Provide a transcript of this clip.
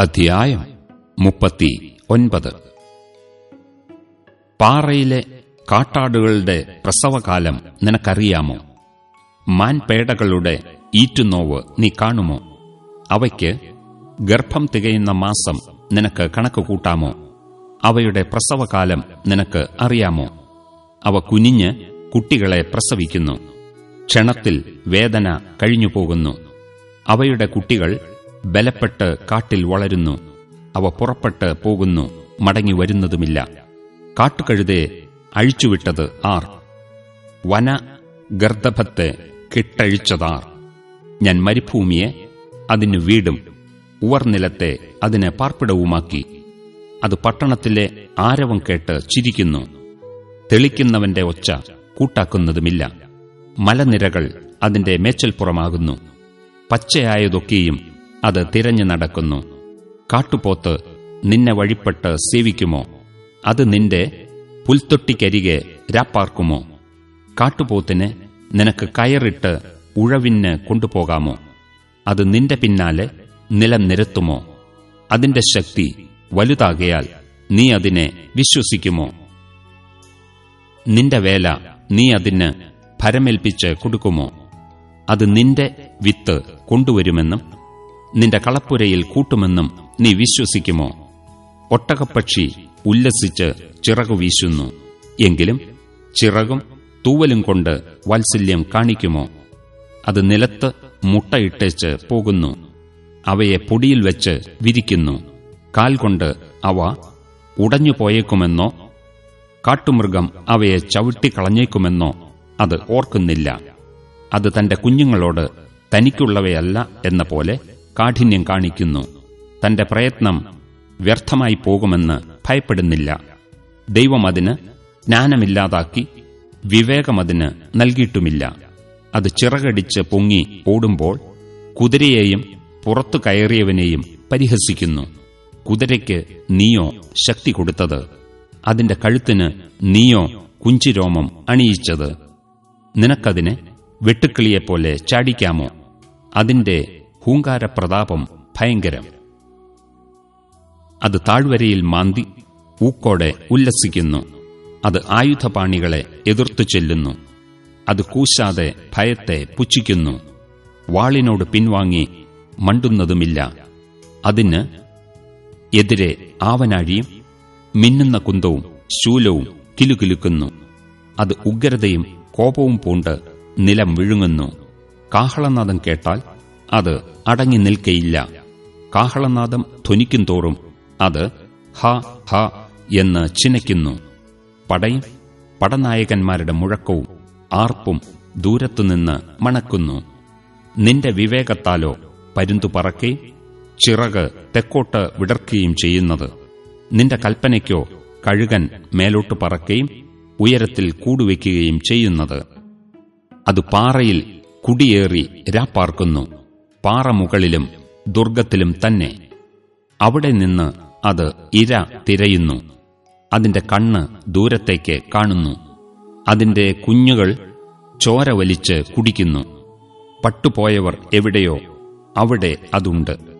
അധ്യായം മുപ്പത്തി ഒൻപത്. പാറയിലെ കാട്ടാടുകളുടെ പ്രസവകാലം നിനക്കറിയാമോ? മാൻപേടകളുടെ ഈറ്റുനോവ് നീ കാണുമോ? അവയ്ക്ക് ഗർഭം തികയുന്ന മാസം നിനക്ക് കണക്ക് കൂട്ടാമോ? അവയുടെ പ്രസവകാലം നിനക്ക് അറിയാമോ? അവ കുനിഞ്ഞ് കുട്ടികളെ പ്രസവിക്കുന്നു. ക്ഷണത്തിൽ വേദന കഴിഞ്ഞുപോകുന്നു. അവയുടെ കുട്ടികൾ ബലപ്പെട്ട് കാട്ടിൽ വളരുന്നു. അവ പുറപ്പെട്ട് പോകുന്നു. മടങ്ങി വരുന്നതുമില്ല. കാട്ടുകഴുതെ അഴിച്ചുവിട്ടത് ആർ. വന ഗർദഭത്തെ കെട്ടഴിച്ചതാർ. ഞാൻ മരുഭൂമിയെ അതിന് വീടും ഉവർനിലത്തെ അതിനെ പാർപ്പിടവുമാക്കി. അത് പട്ടണത്തിലെ ആരവം കേട്ട് ചിരിക്കുന്നു. തെളിക്കുന്നവന്റെ ഒച്ച കൂട്ടാക്കുന്നതുമില്ല. മലനിരകൾ അതിന്റെ മേച്ചൽപ്പുറമാകുന്നു. പച്ചയായതൊക്കെയും അത് തിരഞ്ഞു നടക്കുന്നു. കാട്ടുപോത്ത് നിന്നെ വഴിപ്പെട്ട് സേവിക്കുമോ? അത് നിന്റെ പുൽത്തൊട്ടിക്കരികെ രാപ്പാർക്കുമോ? കാട്ടുപോത്തിന് നിനക്ക് കയറിട്ട് ഉഴവിന് കൊണ്ടുപോകാമോ? അത് നിന്റെ പിന്നാലെ നിലം നിരത്തുമോ അതിന്റെ ശക്തി വലുതാകയാൽ നീ അതിനെ വിശ്വസിക്കുമോ? നിന്റെ വേല നീ അതിന് ഭരമേൽപ്പിച്ച് കൊടുക്കുമോ? അത് നിന്റെ വിത്ത് കൊണ്ടുവരുമെന്നും നിന്റെ കളപ്പുരയിൽ കൂട്ടുമെന്നും നീ വിശ്വസിക്കുമോ? ഒട്ടകപ്പക്ഷി ഉല്ലസിച്ച് ചിറകു വീശുന്നു. എങ്കിലും ചിറകും തൂവലും കൊണ്ട് വാത്സല്യം കാണിക്കുമോ? അത് നിലത്ത് മുട്ടയിട്ടേച്ച് പോകുന്നു. അവയെ പൊടിയിൽ വെച്ച് വിരിക്കുന്നു. കാൽ കൊണ്ട് അവ ഉടഞ്ഞു പോയേക്കുമെന്നോ കാട്ടുമൃഗം അവയെ ചവിട്ടിക്കളഞ്ഞേക്കുമെന്നോ അത് ഓർക്കുന്നില്ല. അത് തന്റെ കുഞ്ഞുങ്ങളോട് തനിക്കുള്ളവയല്ല എന്ന പോലെ കാഠിന്യം കാണിക്കുന്നു. തന്റെ പ്രയത്നം വ്യർത്ഥമായി പോകുമെന്ന് ഭയപ്പെടുന്നില്ല. ദൈവം അതിന് ജ്ഞാനമില്ലാതാക്കി വിവേകമതിന് നൽകിയിട്ടുമില്ല. അത് ചിറകടിച്ച് പൊങ്ങി ഓടുമ്പോൾ കുതിരയെയും പുറത്തു കയറിയവനെയും പരിഹസിക്കുന്നു. കുതിരയ്ക്ക് നീയോ ശക്തി കൊടുത്തത്? അതിന്റെ കഴുത്തിന് നീയോ കുഞ്ചിരോമം അണിയിച്ചത്? നിനക്കതിനെ വെട്ടുക്കിളിയെപ്പോലെ ചാടിക്കാമോ? അതിന്റെ ഹൂങ്കാരപ്രതാപം ഭയങ്കരം. അത് താഴ്വരയിൽ മാന്തി ഊക്കോടെ ഉല്ലസിക്കുന്നു. അത് ആയുധപാണികളെ എതിർത്തു ചെല്ലുന്നു. അത് കൂശാതെ ഭയത്തെ പുച്ഛിക്കുന്നു. വാളിനോട് പിൻവാങ്ങി മണ്ടുന്നതുമില്ല. അതിന് എതിരെ ആവനാഴിയും മിന്നുന്ന കുന്തവും ശൂലവും കിലുകിലുക്കുന്നു. അത് ഉഗ്രതയും കോപവും പൂണ്ട് നിലം വിഴുങ്ങുന്നു. കാഹളനാദം കേട്ടാൽ അത് അടങ്ങി നിൽക്കയില്ല. കാഹളനാദം ധ്വനിക്കും തോറും അത് ഹ ഹ എന്ന് ചിനയ്ക്കുന്നു. പടയും പടനായകന്മാരുടെ മുഴക്കവും ആർപ്പും ദൂരത്തുനിന്ന് മണക്കുന്നു. നിന്റെ വിവേകത്താലോ പരുന്തു പറക്കുകയും ചിറക് തെക്കോട്ട് വിടർക്കുകയും ചെയ്യുന്നത്. നിന്റെ കൽപ്പനയ്ക്കോ കഴുകൻ മേലോട്ട് പറക്കുകയും ഉയരത്തിൽ കൂടുവയ്ക്കുകയും ചെയ്യുന്നത്. അത് പാറയിൽ കുടിയേറി രാപ്പാർക്കുന്നു. പാറ മുകളിലും ദുർഗത്തിലും തന്നെ. അവിടെ നിന്ന് അത് ഇര തിരയുന്നു. അതിന്റെ കണ്ണ് ദൂരത്തേക്ക് കാണുന്നു. അതിന്റെ കുഞ്ഞുകൾ ചോര വലിച്ച് കുടിക്കുന്നു. പട്ടുപോയവർ എവിടെയോ അവിടെ അതുണ്ട്.